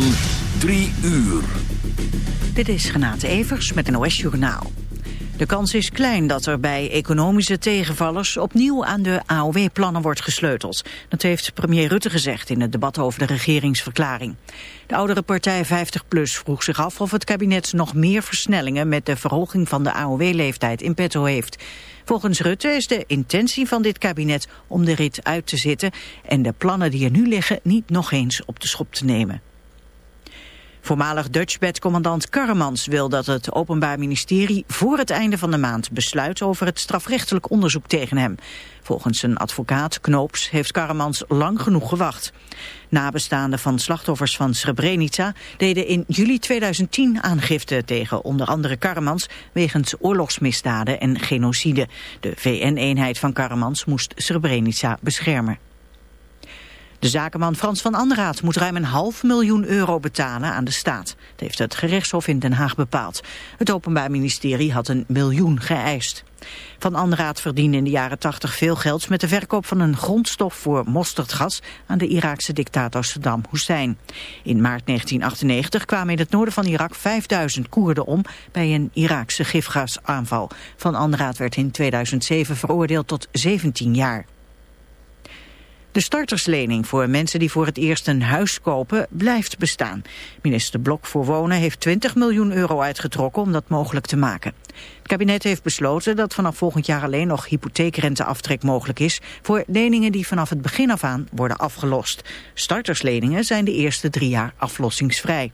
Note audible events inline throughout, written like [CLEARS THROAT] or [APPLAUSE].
van 3 uur. Dit is Renate Evers met een OS Journaal. De kans is klein dat er bij economische tegenvallers opnieuw aan de AOW-plannen wordt gesleuteld. Dat heeft premier Rutte gezegd in het debat over de regeringsverklaring. De oudere partij 50PLUS vroeg zich af of het kabinet nog meer versnellingen met de verhoging van de AOW-leeftijd in petto heeft. Volgens Rutte is de intentie van dit kabinet om de rit uit te zitten en de plannen die er nu liggen niet nog eens op de schop te nemen. Voormalig Dutchbed-commandant Karremans wil dat het Openbaar Ministerie voor het einde van de maand besluit over het strafrechtelijk onderzoek tegen hem. Volgens zijn advocaat Knoops heeft Karremans lang genoeg gewacht. Nabestaanden van slachtoffers van Srebrenica deden in juli 2010 aangifte tegen onder andere Karremans wegens oorlogsmisdaden en genocide. De VN-eenheid van Karremans moest Srebrenica beschermen. De zakenman Frans van Anderaat moet ruim een half miljoen euro betalen aan de staat. Dat heeft het gerechtshof in Den Haag bepaald. Het Openbaar Ministerie had een miljoen geëist. Van Anderaat verdiende in de jaren 80 veel geld met de verkoop van een grondstof voor mosterdgas aan de Iraakse dictator Saddam Hussein. In maart 1998 kwamen in het noorden van Irak 5000 Koerden om bij een Iraakse gifgasaanval. Van Anderaat werd in 2007 veroordeeld tot 17 jaar. De starterslening voor mensen die voor het eerst een huis kopen blijft bestaan. Minister Blok voor Wonen heeft 20 miljoen euro uitgetrokken om dat mogelijk te maken. Het kabinet heeft besloten dat vanaf volgend jaar alleen nog hypotheekrenteaftrek mogelijk is voor leningen die vanaf het begin af aan worden afgelost. Startersleningen zijn de eerste drie jaar aflossingsvrij.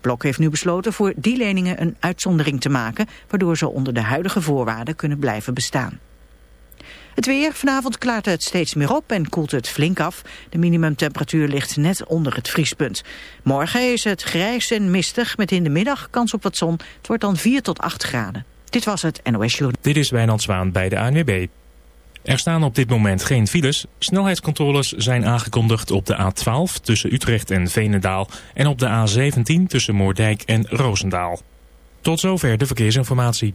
Blok heeft nu besloten voor die leningen een uitzondering te maken, waardoor ze onder de huidige voorwaarden kunnen blijven bestaan. Het weer, vanavond klaart het steeds meer op en koelt het flink af. De minimumtemperatuur ligt net onder het vriespunt. Morgen is het grijs en mistig met in de middag kans op wat zon. Het wordt dan 4 tot 8 graden. Dit was het NOS Journal. Dit is Wijnand Zwaan bij de ANWB. Er staan op dit moment geen files. Snelheidscontroles zijn aangekondigd op de A12 tussen Utrecht en Veenendaal... en op de A17 tussen Moordijk en Roosendaal. Tot zover de verkeersinformatie.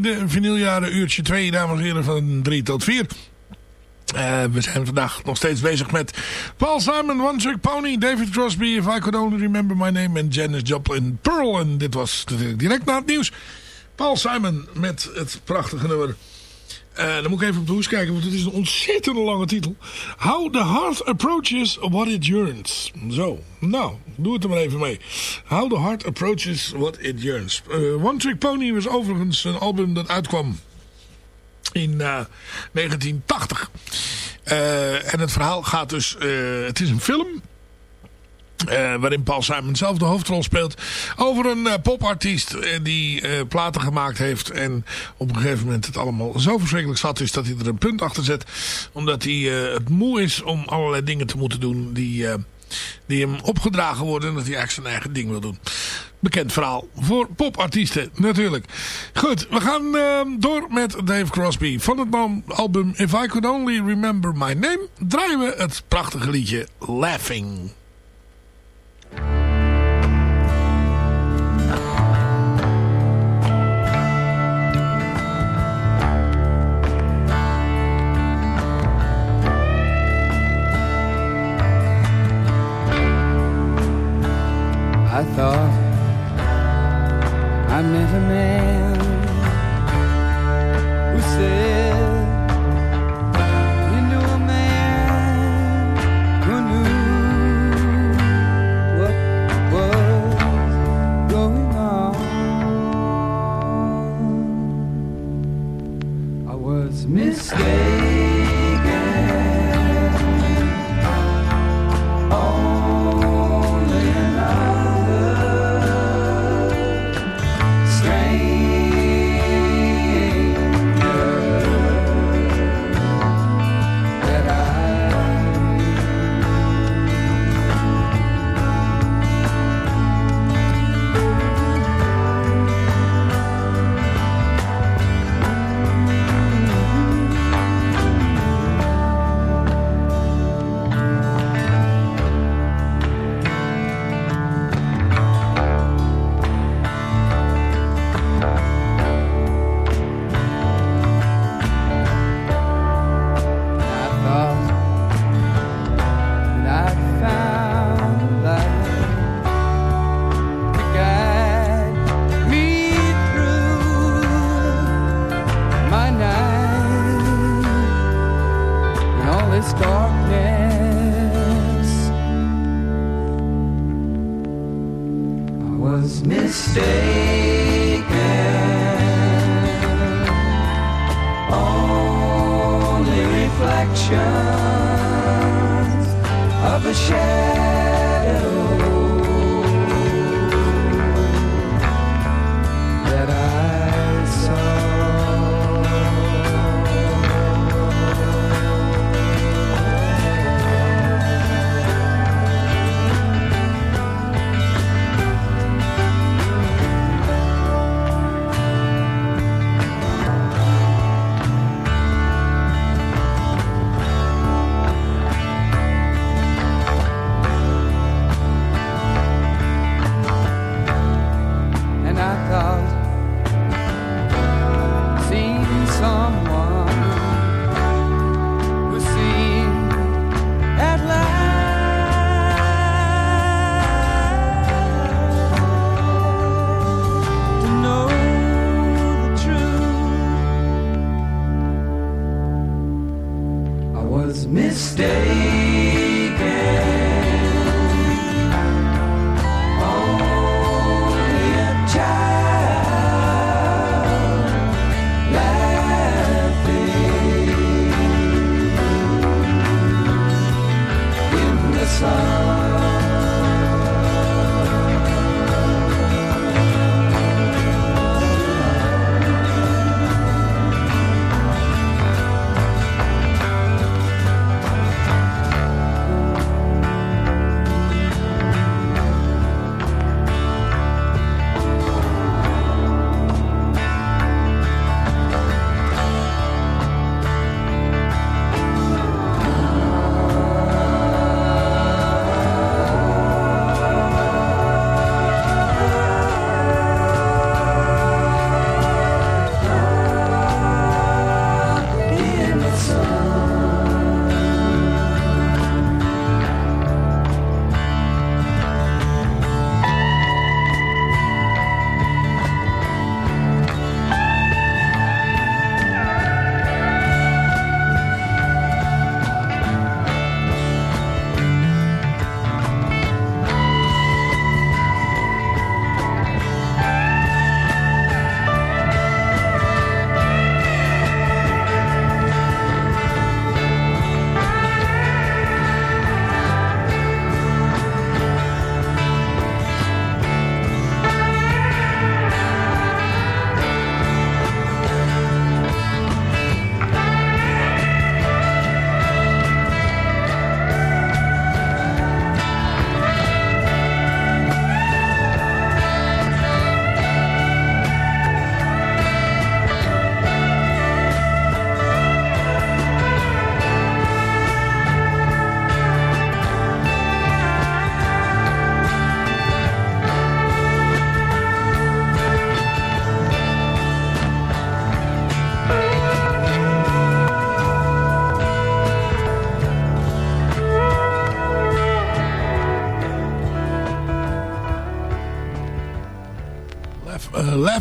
De vinyljaren uurtje 2, dames en heren, van 3 tot 4. Eh, we zijn vandaag nog steeds bezig met Paul Simon, One Trick Pony, David Crosby, If I Could Only Remember My Name en Janis Joplin Pearl. En dit was direct na het nieuws. Paul Simon met het prachtige nummer. Eh, dan moet ik even op de hoes kijken, want het is een ontzettend lange titel. How the Heart Approaches What It Yearns. Zo, nou, doe het er maar even mee. How the Heart Approaches What It Yearns. Eh, One Trick Pony was overigens een album dat uitkwam in eh, 1980. Eh, en het verhaal gaat dus... het is een film... eh, waarin Paul Simon zelf de hoofdrol speelt. Over een eh, popartiest eh, die platen gemaakt heeft. En op een gegeven moment het allemaal zo verschrikkelijk zat is dat hij er een punt achter zet. Omdat hij het moe is om allerlei dingen te moeten doen die, die hem opgedragen worden. En dat hij eigenlijk zijn eigen ding wil doen. Bekend verhaal voor popartiesten natuurlijk. Goed, we gaan eh, door met Dave Crosby. Van het album If I Could Only Remember My Name draaien we het prachtige liedje Laughing. I thought I met was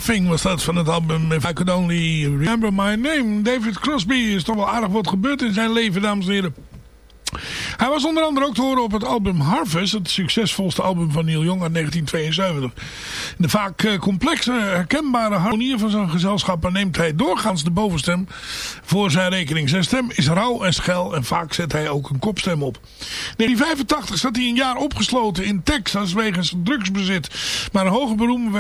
Laughing was dat van het album If I Could Only Remember My Name. David Crosby is toch wel aardig wat gebeurd in zijn leven, dames en heren. Hij was onder andere ook te horen op het album Harvest, het succesvolste album van Neil Young uit 1972. In de vaak eh, complexe, herkenbare harmonieën van zijn gezelschap neemt hij doorgaans de bovenstem voor zijn rekening. Zijn stem is rauw en schel en vaak zet hij ook een kopstem op. In 1985 zat hij een jaar opgesloten in Texas wegens drugsbezit. Maar een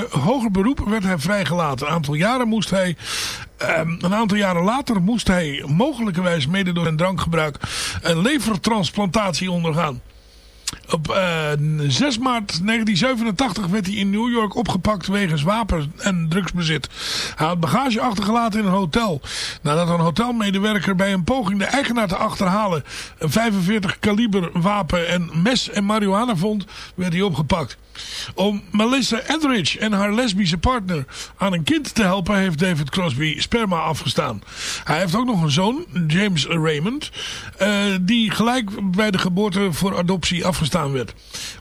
hoger beroep werd hij vrijgelaten. Een aantal jaren moest hij Ehm, een aantal jaren later moest hij mogelijkerwijs mede door zijn drankgebruik een levertransplantatie ondergaan. Op eh, 6 maart 1987 werd hij in New York opgepakt wegens wapen- en drugsbezit. Hij had bagage achtergelaten in een hotel. Nadat een hotelmedewerker bij een poging de eigenaar te achterhalen een 45 kaliber wapen en mes en marihuana vond, werd hij opgepakt. Om Melissa Etheridge en haar lesbische partner aan een kind te helpen heeft David Crosby sperma afgestaan. Hij heeft ook nog een zoon, James Raymond, eh, die gelijk bij de geboorte voor adoptie afgestaan werd.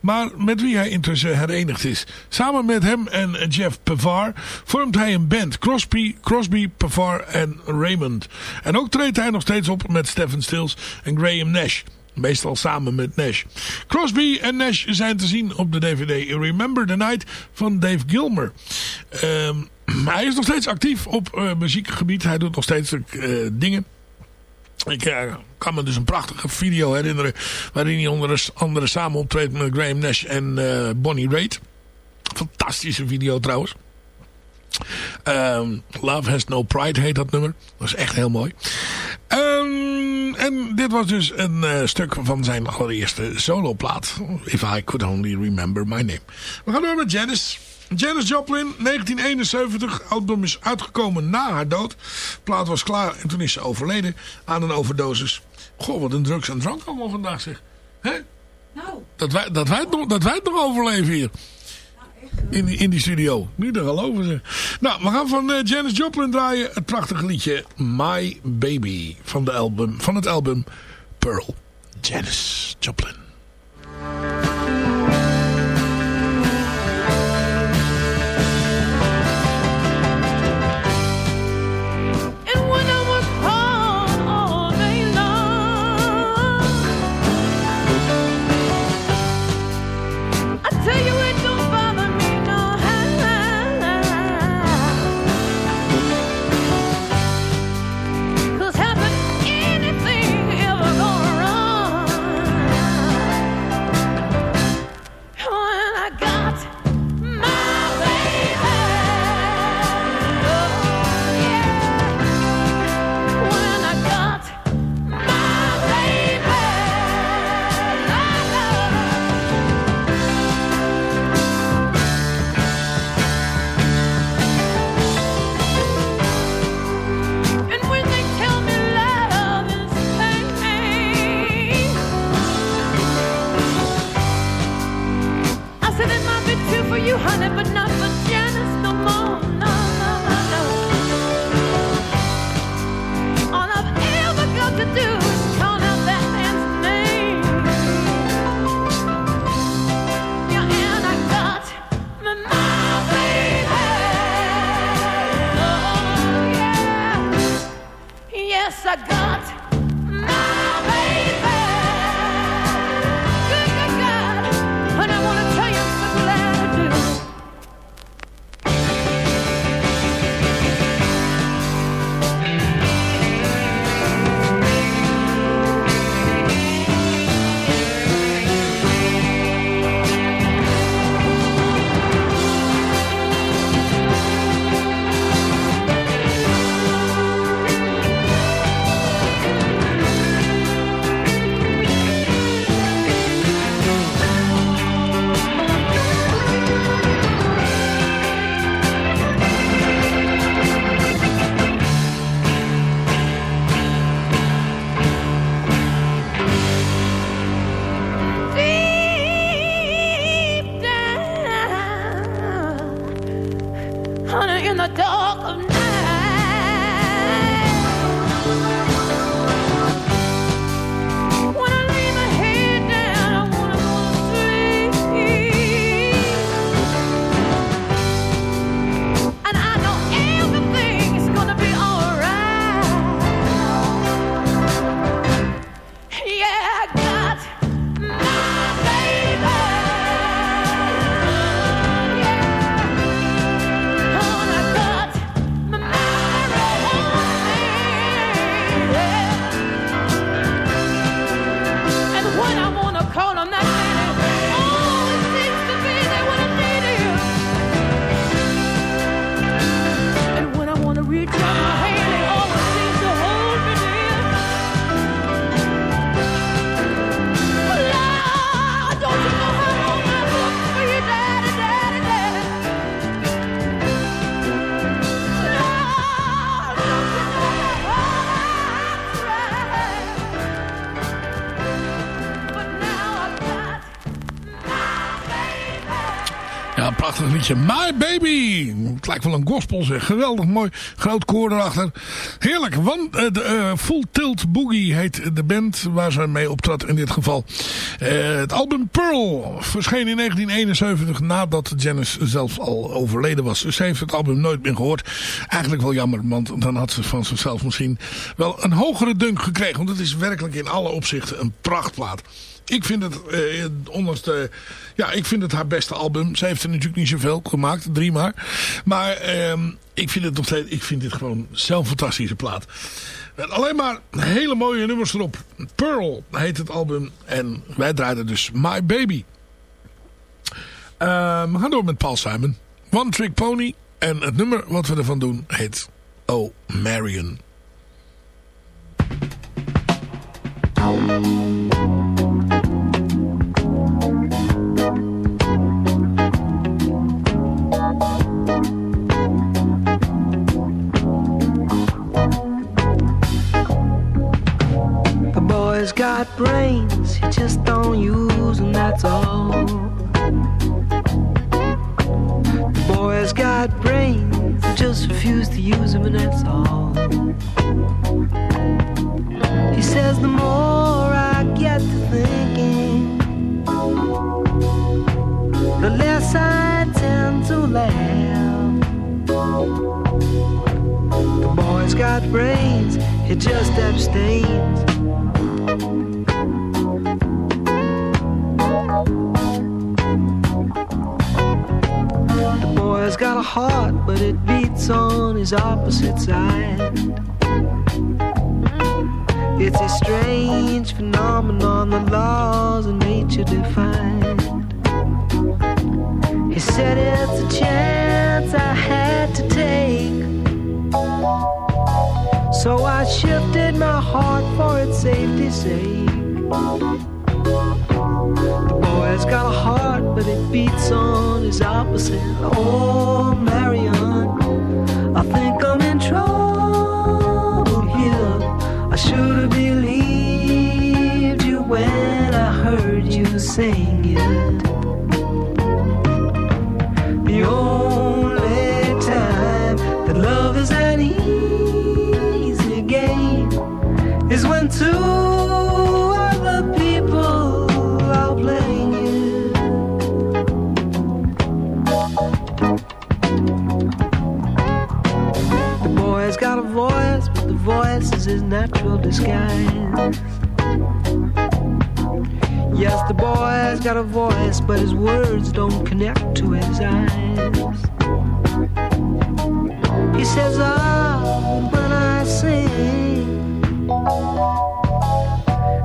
Maar met wie hij intussen herenigd is. Samen met hem en Jeff Pavar vormt hij een band. Crosby, Crosby Pavar en Raymond. En ook treedt hij nog steeds op met Stephen Stills en Graham Nash. Meestal samen met Nash. Crosby en Nash zijn te zien op de DVD Remember the Night van Dave Gilmer. Ehm, [CLEARS THROAT] hij is nog steeds actief op eh, muziekgebied. Hij doet nog steeds eh, dingen. Ik eh, kan me dus een prachtige video herinneren... waarin hij onder andere samen optreedt met Graham Nash en eh, Bonnie Raitt. Fantastische video trouwens. Ehm, Love Has No Pride heet dat nummer. Dat is echt heel mooi. Ehm, en dit was dus een eh, stuk van zijn allereerste soloplaat. If I Could Only Remember My Name. We gaan door met Janis. Janis Joplin, 1971. Album is uitgekomen na haar dood. Plaat was klaar en toen is ze overleden aan een overdosis. Goh, wat een drugs en drank allemaal vandaag zeg. Hè? Nou. Dat, wij, dat, wij het nog, dat wij het nog overleven hier. In die, in die studio. Niet te geloven ze. Nou, we gaan van eh, Janis Joplin draaien. Het prachtige liedje My Baby. Van, de album, van het album Pearl. Janis Joplin. My Baby. Het lijkt wel een gospel zeg. Geweldig mooi. Groot koor erachter. Heerlijk. Want, eh, de, eh, Full Tilt Boogie heet de band waar ze mee optrad in dit geval. Eh, het album Pearl verscheen in 1971 nadat Janis zelf al overleden was. Dus ze heeft het album nooit meer gehoord. Eigenlijk wel jammer, want dan had ze van zichzelf misschien wel een hogere dunk gekregen. Want het is werkelijk in alle opzichten een prachtplaat. Ik vind het, eh, ondanks de, ja, ik vind het haar beste album. Ze heeft er natuurlijk niet zoveel gemaakt, drie maar. Maar ehm, ik vind het nog steeds, ik vind dit gewoon zo'n fantastische plaat. Alleen maar hele mooie nummers erop. Pearl heet het album. En wij draaiden dus My Baby. Eh, we gaan door met Paul Simon. One Trick Pony. En het nummer wat we ervan doen heet Oh Marion. Boy's got brains, he just don't use them, that's all. The boy's got brains, he just refuse to use them, and that's all. He says the more I get to thinking, the less I tend to laugh. The boy's got brains, he just abstains. Boy's got a heart, but it beats on his opposite side. It's a strange phenomenon the laws of nature defined. He said it's a chance I had to take. So I shifted my heart for its safety's sake. The boy's got a heart, but it beats on his opposite. Oh, Marion, I think I'm in trouble here. I should have believed you when I heard you sing it. Disguise. Yes, the boy's got a voice, but his words don't connect to his eyes. He says, Ah, when I sing,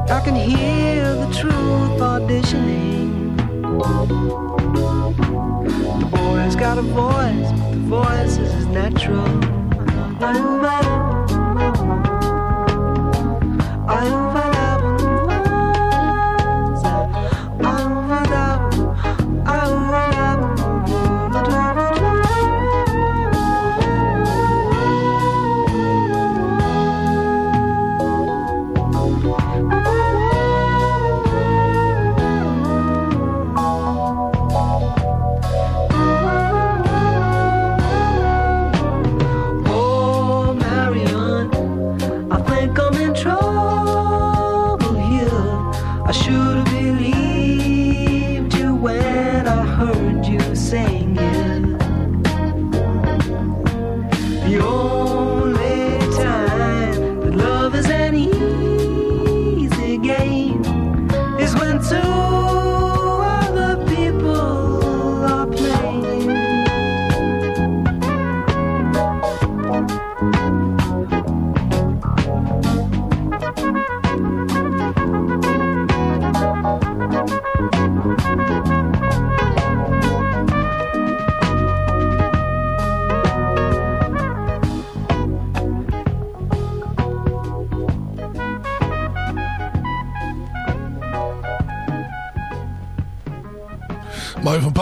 I can hear the truth auditioning. The boy's got a voice, but the voice is natural.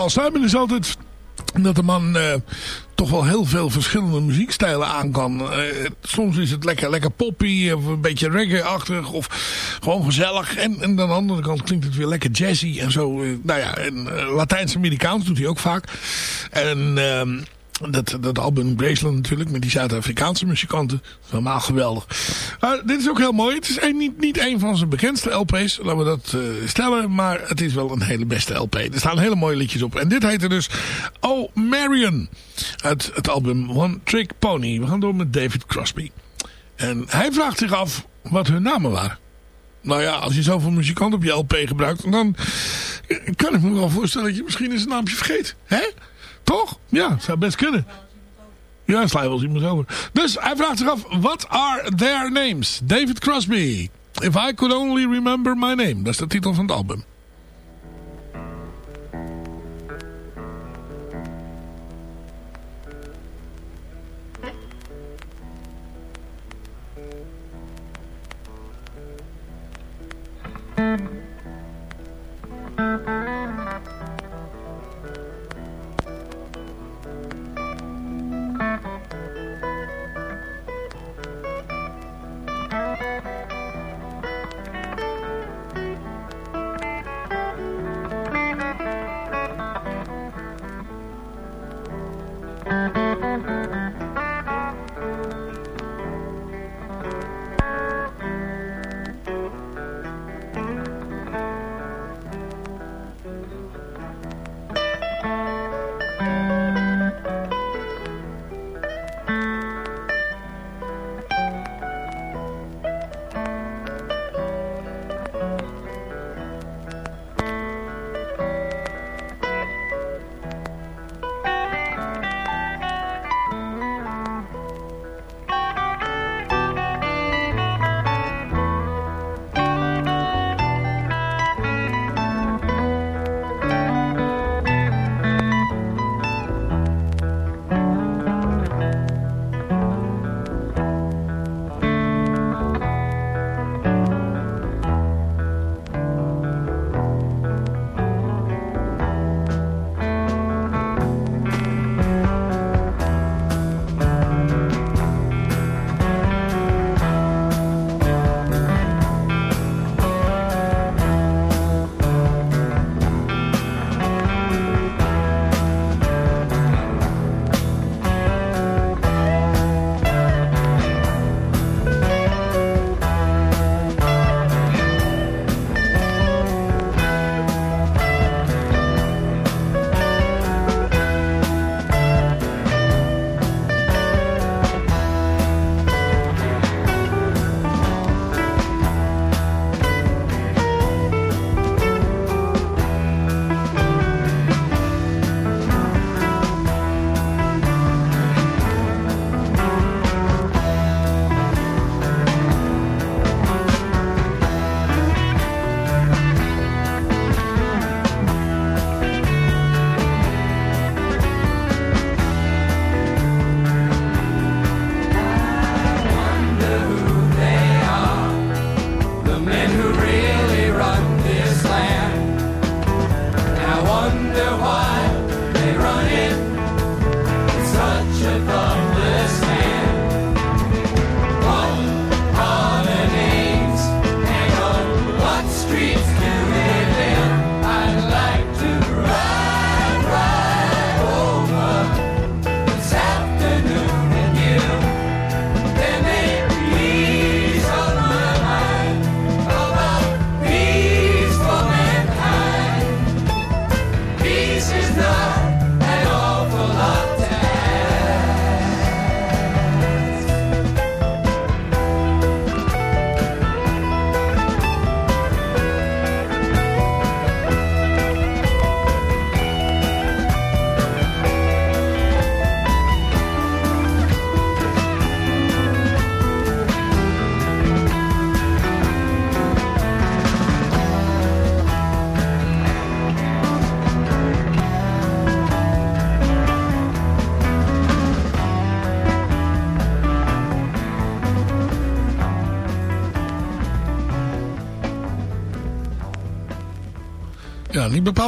Simon is altijd dat de man eh, toch wel heel veel verschillende muziekstijlen aan kan. Eh, soms is het lekker, lekker poppy of een beetje reggae-achtig of gewoon gezellig. En, en aan de andere kant klinkt het weer lekker jazzy en zo. eh, nou ja, en Latijns-Amerikaans doet hij ook vaak. En... dat, dat album Graceland natuurlijk, met die Zuid-Afrikaanse muzikanten. Helemaal geweldig. Dit is ook heel mooi. Het is niet, niet een van zijn bekendste LP's, laten we dat eh, stellen. Maar het is wel een hele beste LP. Er staan hele mooie liedjes op. En dit heette dus Oh Marion. Uit het album One Trick Pony. We gaan door met David Crosby. En hij vraagt zich af wat hun namen waren. Nou ja, als je zoveel muzikant op je LP gebruikt, dan kan ik me wel voorstellen dat je misschien eens een naampje vergeet. Hè? Toch? Ja, zou best kunnen. Ja, wel eens iemand over. Dus hij vraagt zich af, what are their names? David Crosby. If I could only remember my name. Dat is de titel van het album.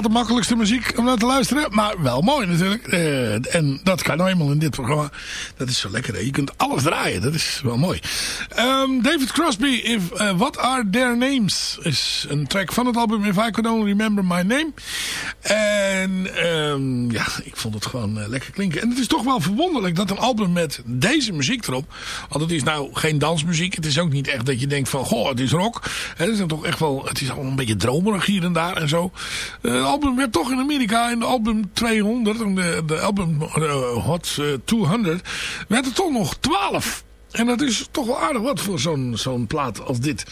De makkelijkste muziek om naar te luisteren. Maar wel mooi natuurlijk. Eh, en dat kan nou eenmaal in dit programma. Dat is zo lekker. Hè? Je kunt alles draaien. Dat is wel mooi. Ehm, David Crosby, if, uh, What Are Their Names? Is een track van het album If I Could Only Remember My Name. En ehm, ja, ik vond het gewoon eh, lekker klinken. En het is toch wel verwonderlijk dat een album met deze muziek erop. Want het is nou geen dansmuziek. Het is ook niet echt dat je denkt van, goh, het is rock. Het is toch echt wel, het is al een beetje dromerig hier en daar en zo. Eh, het album werd toch in Amerika in de album 200, de, de album Hot 200, werd er toch nog 12. En dat is toch wel aardig wat voor zo'n zo'n plaat als dit.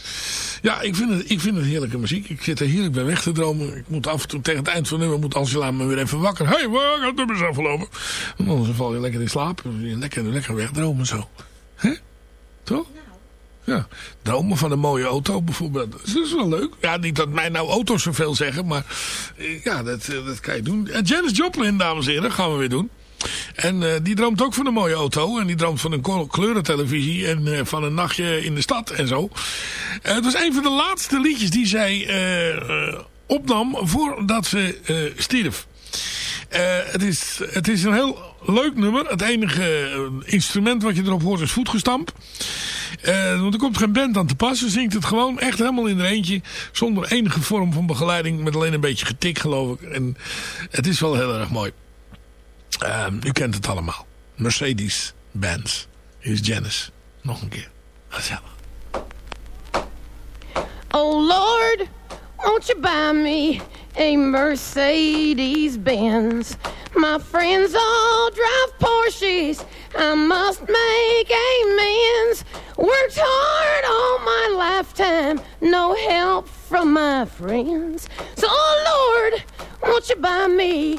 Ja, ik vind, het, ik vind het heerlijke muziek. Ik zit er heerlijk bij weg te dromen. Ik moet af en toe tegen het eind van het nummer moet Angela me weer even wakker. Hé, hey, waar gaat het nummer eens afgelopen? En dan val je lekker in slaap. Lekker, lekker wegdromen zo. Hè? Toch? Ja, dromen van een mooie auto bijvoorbeeld. Dat is wel leuk. Ja, niet dat mij nou auto's zoveel zeggen, maar eh, ja, dat, eh, dat kan je doen. En Janis Joplin, dames en heren, gaan we weer doen. En uh, die droomt ook van een mooie auto. En die droomt van een kleurentelevisie. En uh, van een nachtje in de stad en zo. Uh, het was een van de laatste liedjes die zij opnam voordat ze stierf. het, is, het is een heel leuk nummer. Het enige instrument wat je erop hoort is voetgestamp. want er komt geen band aan te passen. Zingt het gewoon echt helemaal in er eentje. Zonder enige vorm van begeleiding. Met alleen een beetje getik geloof ik. En het is wel heel erg mooi. Uh, u kent het allemaal. Mercedes-Benz is Janice. Nog een keer. Gezellig. Oh Lord, won't you buy me a Mercedes-Benz? My friends all drive Porsches. I must make amends. Worked hard all my lifetime. No help from my friends. So, oh Lord, won't you buy me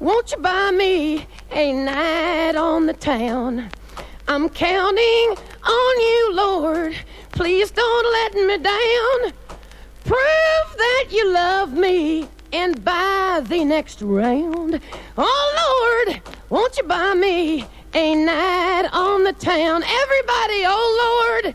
won't you buy me a night on the town? I'm counting on you, Lord. Please don't let me down. Prove that you love me and buy the next round. Oh, Lord, won't you buy me a night on the town? Everybody, oh, Lord,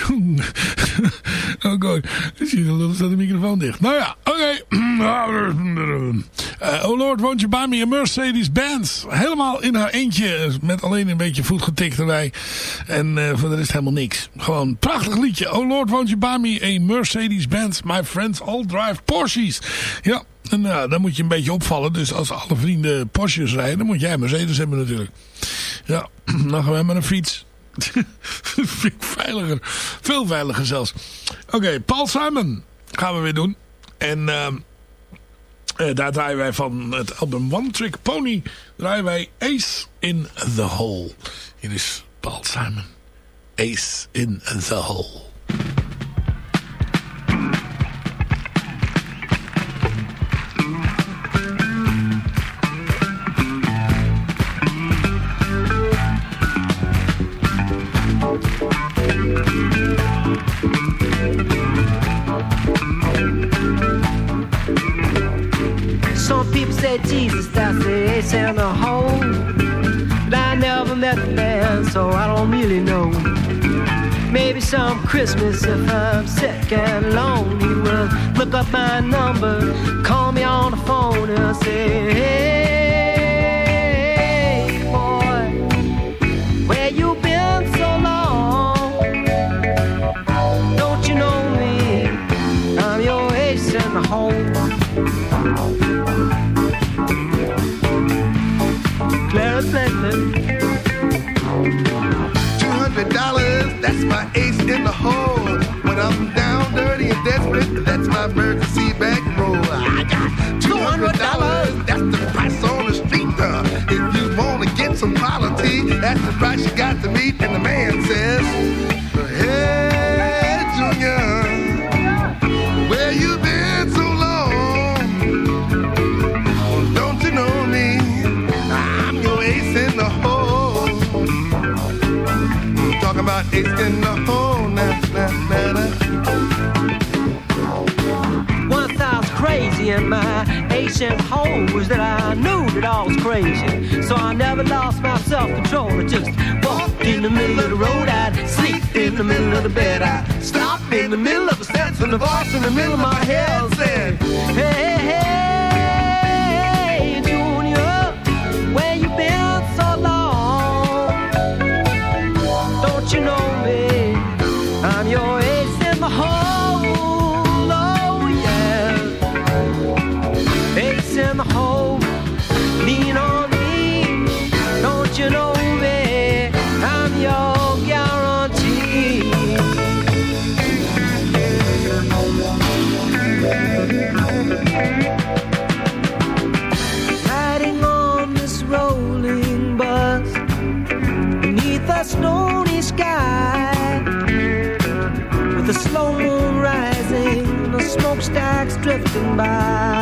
[LAUGHS] oh god, je staat de microfoon dicht. Nou ja, oké. Uh, [CLEARS THROAT] oh Lord, won't you buy me a Mercedes-Benz? Helemaal in haar eentje, met alleen een beetje voet getikt erbij. En uh, voor de rest helemaal niks. Gewoon een prachtig liedje. Oh Lord, won't you buy me a Mercedes-Benz? My friends all drive Porsches. Ja, en uh, dan moet je een beetje opvallen. Dus als alle vrienden Porsches rijden, dan moet jij een Mercedes hebben natuurlijk. Ja, [CLEARS THROAT] dan gaan wij met een fiets. [LAUGHS] veiliger. Veel veiliger zelfs. Oké, Paul Simon gaan we weer doen. En uh, daar draaien wij van het album One Trick Pony... draaien wij Ace in the Hole. Hier is Paul Simon. Ace in the Hole. So I don't really know. Maybe some Christmas if I'm sick and lonely will look up my number, call me on the phone and say, Hey, emergency back roll. I got two hundred dollars. That's the price on the street. Uh, if you wanna get some quality, that's the price you got to meet. And the man says, Hey, Junior, where you been so long? Don't you know me? I'm your ace in the hole talk about ace in the ancient hoes that I knew that I was crazy. So I never lost my self-control. I just walked in the middle of the road. I'd sleep in the middle of the bed. I'd stop in the middle of the steps and the voice in the middle of my head said, hey, by.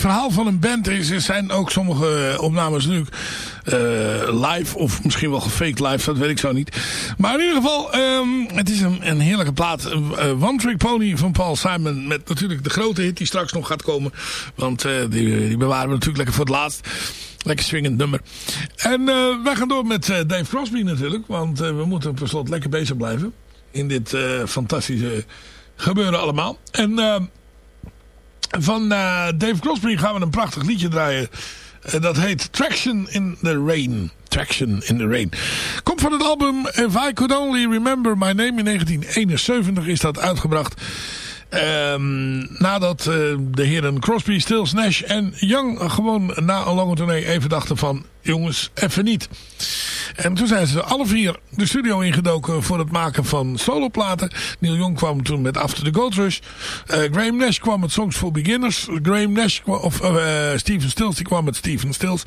Verhaal van een band is, er zijn ook sommige eh, opnames natuurlijk eh, live of misschien wel gefaked live, dat weet ik zo niet. Maar in ieder geval, ehm, het is een, een heerlijke plaat. Eh, One Trick Pony van Paul Simon met natuurlijk de grote hit die straks nog gaat komen. Want die, die bewaren we natuurlijk lekker voor het laatst. Lekker swingend nummer. En wij gaan door met Dave Crosby natuurlijk, want we moeten per slot lekker bezig blijven in dit fantastische gebeuren allemaal. En uh, van uh, Dave Crosby gaan we een prachtig liedje draaien. Uh, dat heet Traction in the Rain. Traction in the Rain. Komt van het album If I Could Only Remember My Name. In 1971 is dat uitgebracht. Um, nadat uh, de heren Crosby, Stills, Nash en Young gewoon na een lange tournee even dachten van... jongens, even niet. En toen zijn ze alle vier de studio ingedoken voor het maken van soloplaten. Neil Young kwam toen met After the Gold Rush. Uh, Graham Nash kwam met Songs for Beginners. Graham Nash of uh, Steven Stills die kwam met Steven Stills.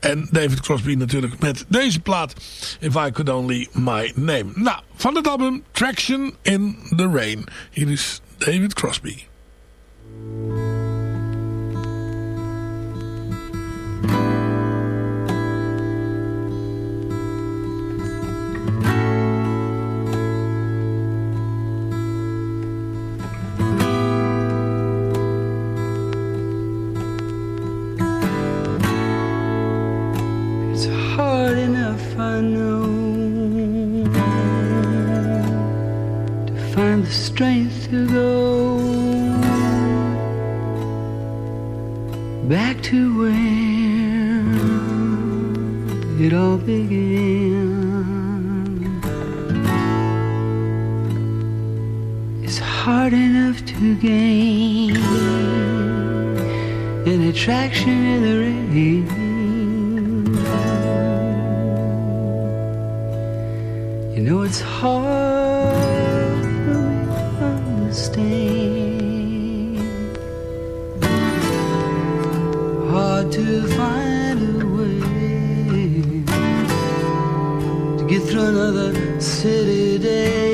En David Crosby natuurlijk met deze plaat If I Could Only My Name. Nou, van het album Traction in the Rain. Hier is David Crosby. The strength to go back to where it all began. It's hard enough to gain an attraction in the rain. You know it's hard another city day.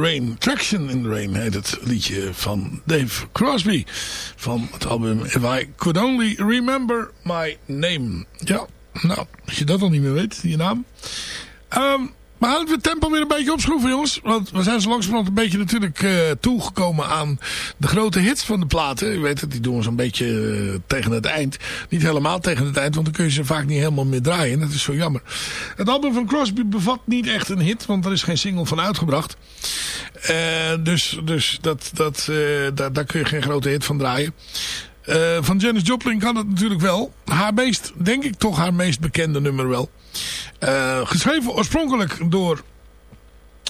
Rain. Traction in the Rain heet het liedje van Dave Crosby. Van het album If I Could Only Remember My Name. Ja, nou, als je dat al niet meer weet, je naam. Ehm maar hadden we het tempo weer een beetje opschroeven, jongens. Want we zijn zo langzamerhand een beetje natuurlijk eh, toegekomen aan de grote hits van de platen. U weet het, die doen we zo'n beetje eh, tegen het eind. Niet helemaal tegen het eind, want dan kun je ze vaak niet helemaal meer draaien. Dat is zo jammer. Het album van Crosby bevat niet echt een hit, want er is geen single van uitgebracht. Eh, dus dus dat, dat, daar, daar kun je geen grote hit van draaien. Eh, van Janis Joplin kan het natuurlijk wel. Haar meest, denk ik toch haar meest bekende nummer wel. Eh, geschreven oorspronkelijk door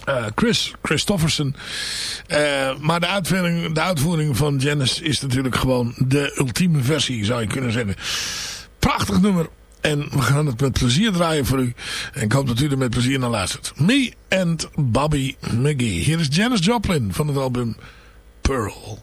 Eh, Chris Christofferson. Maar de uitvoering, de uitvoering van Janis is natuurlijk gewoon de ultieme versie, zou je kunnen zeggen. Prachtig nummer. En we gaan het met plezier draaien voor u. En ik hoop dat u er met plezier naar luistert. Me and Bobby McGee. Hier is Janis Joplin van het album Pearl.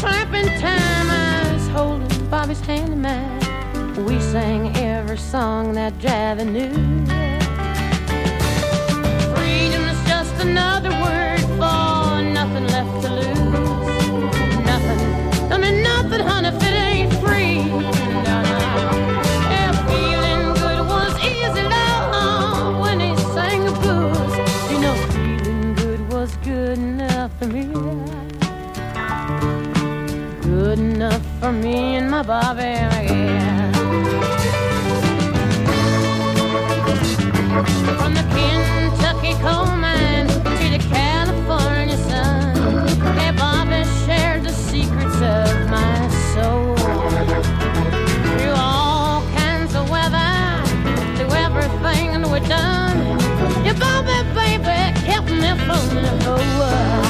slapping time. I was holding Bobby's hand in mine. We sang every song that Javi knew. Freedom is just another word for nothing left to lose. For me and my Bobby, yeah. From the Kentucky coal mine to the California sun, hey, Bobby shared the secrets of my soul. Through all kinds of weather, through everything we've done, your Bobby, baby, kept me from the whole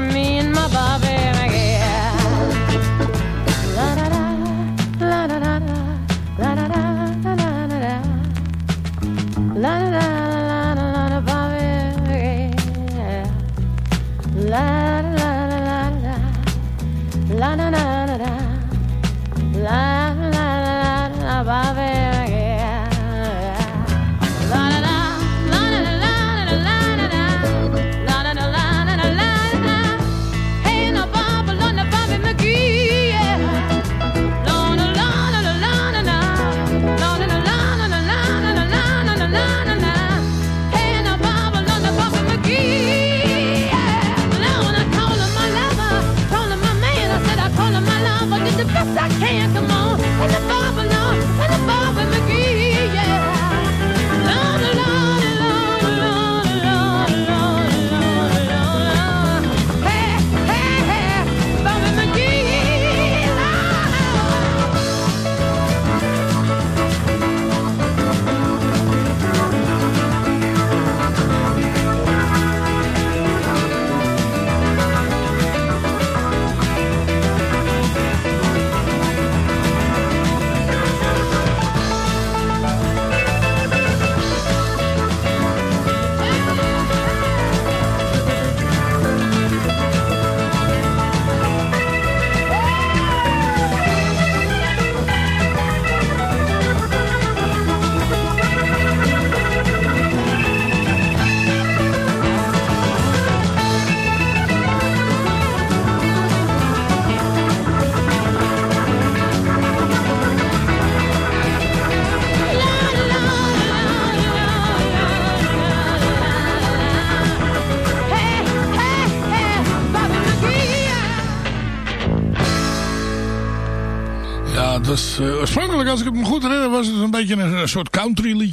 me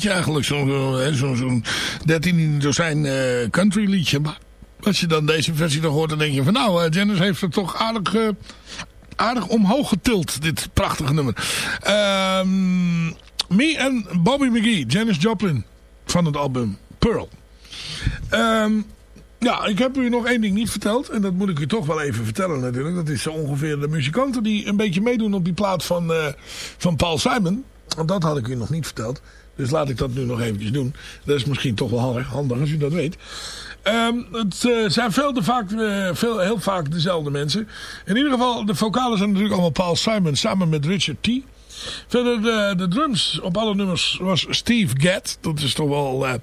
eigenlijk. Zo'n zo, zo, zo'n 13 dozijn eh country liedje. Maar als je dan deze versie nog hoort, dan denk je van nou, eh, Janice heeft het toch aardig, eh, aardig omhoog getild, dit prachtige nummer. Ehm, me en Bobby McGee, Janis Joplin van het album Pearl. Ehm, ja, ik heb u nog één ding niet verteld. En dat moet ik u toch wel even vertellen natuurlijk. Dat is zo ongeveer de muzikanten die een beetje meedoen op die plaat van, van Paul Simon. Want dat had ik u nog niet verteld. Dus laat ik dat nu nog eventjes doen. Dat is misschien toch wel handig, als u dat weet. Ehm, het eh, zijn veel, de vaak, eh, veel, heel vaak dezelfde mensen. In ieder geval, de vocalen zijn natuurlijk allemaal Paul Simon samen met Richard T. Verder de, de drums op alle nummers was Steve Gadd. Dat is toch wel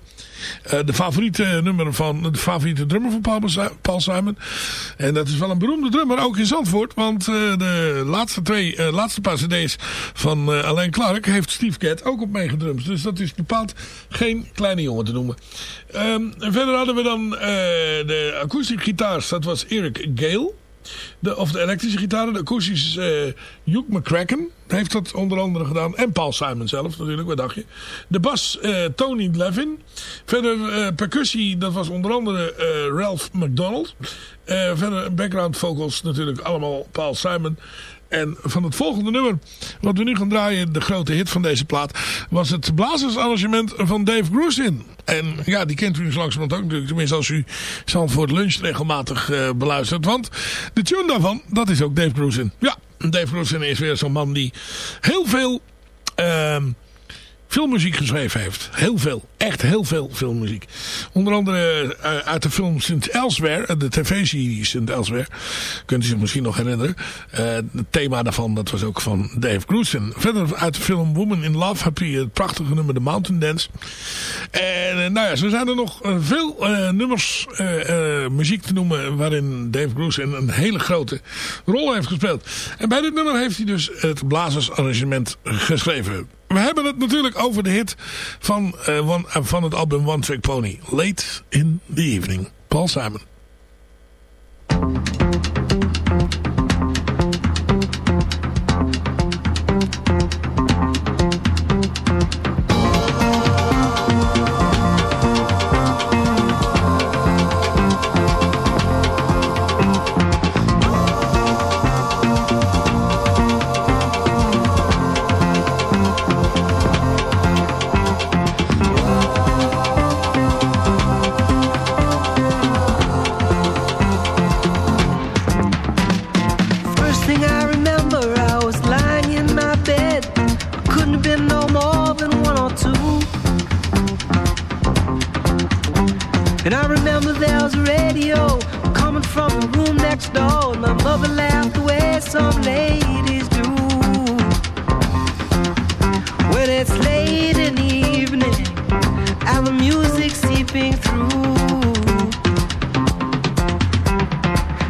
uh, de favoriete nummer van de favoriete drummer van Paul, Paul, Simon. En dat is wel een beroemde drummer, ook in Zandvoort. Want uh, de laatste twee, uh, laatste paar cd's van Alain Clark heeft Steve Gadd ook op meegedrumd. Dus dat is bepaald geen kleine jongen te noemen. Um, verder hadden we dan de akoestische gitaars. Dat was Eric Gale. De, of de elektrische gitaar, de akoestische uh, Hugh McCracken heeft dat onder andere gedaan. En Paul Simon zelf natuurlijk, wat dacht je. De bas uh, Tony Levin. Verder uh, percussie, dat was onder andere Ralph McDonald. verder background vocals natuurlijk allemaal Paul Simon. En van het volgende nummer, wat we nu gaan draaien, de grote hit van deze plaat, was het blazersarrangement van Dave Grusin. En ja, die kent u dus langzamerhand ook natuurlijk, tenminste als u Zandvoort Lunch regelmatig uh, beluistert. Want de tune daarvan, dat is ook Dave Grusin. Ja, Dave Grusin is weer zo'n man die heel veel... Uh, veel muziek geschreven heeft. Heel veel. Echt heel veel filmmuziek. Onder andere uh, uit de film St. Elsewhere. De tv-serie St. Elsewhere. Kunt u zich misschien nog herinneren. Uh, het thema daarvan dat was ook van Dave Grusin. Verder uit de film Woman in Love heb je het prachtige nummer The Mountain Dance. En nou ja, zo zijn er nog veel nummers muziek te noemen waarin Dave Grusin een hele grote rol heeft gespeeld. En bij dit nummer heeft hij dus het blazersarrangement geschreven. We hebben het natuurlijk over de hit van, one, uh, van het album One Trick Pony. Late in the Evening. Paul Simon. next door. My mother laughed the way some ladies do. When it's late in the evening and the music seeping through.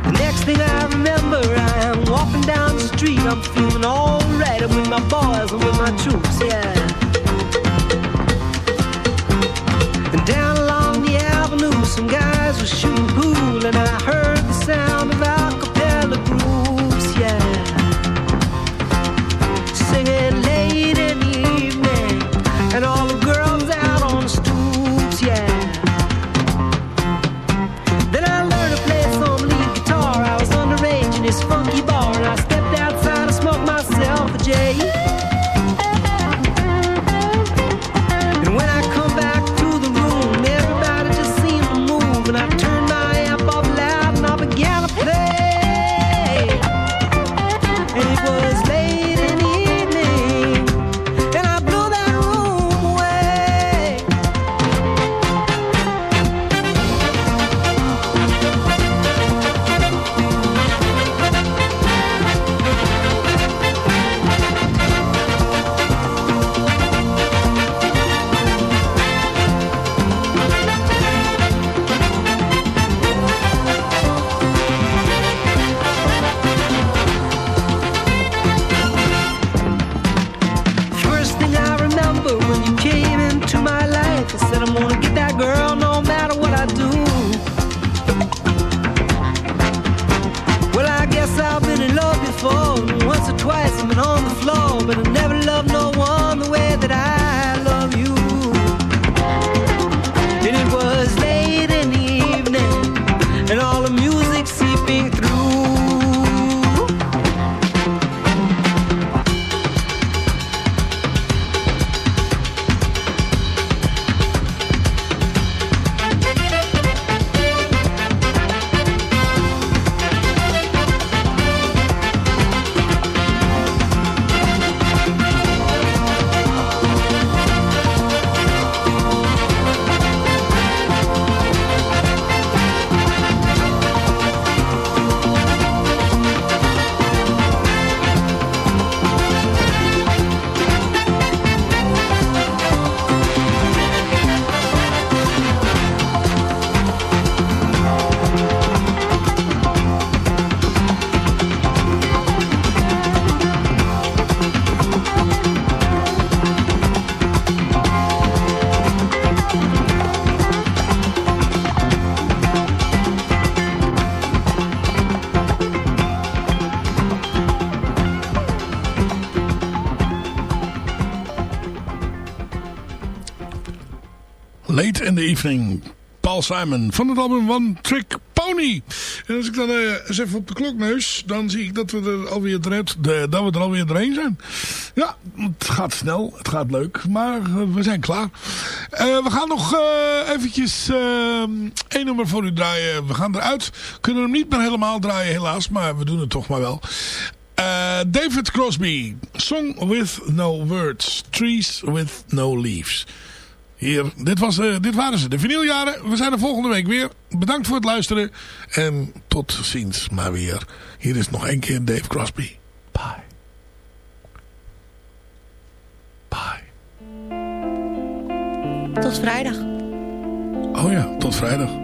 The next thing I remember, I'm walking down the street. I'm feeling alright. I'm with my boys and with my troops, yeah. And down along the avenue, some guys were shooting pool, and I heard the sound. Evening. Paul Simon van het album One Trick Pony. En als ik dan uh, eens even op de klok neus, dan zie ik dat we er alweer, eruit, de, dat we er alweer doorheen zijn. Ja, het gaat snel, het gaat leuk, maar uh, we zijn klaar. Uh, we gaan nog eventjes één nummer voor u draaien. We gaan eruit, kunnen hem niet meer helemaal draaien helaas, maar we doen het toch maar wel. David Crosby, Song with No Words, Trees with No Leaves. Hier, dit, was, uh, dit waren ze, de vinyljaren. We zijn er volgende week weer. Bedankt voor het luisteren. En tot ziens maar weer. Hier is nog één keer Dave Crosby. Bye. Bye. Tot vrijdag. Oh ja, tot vrijdag.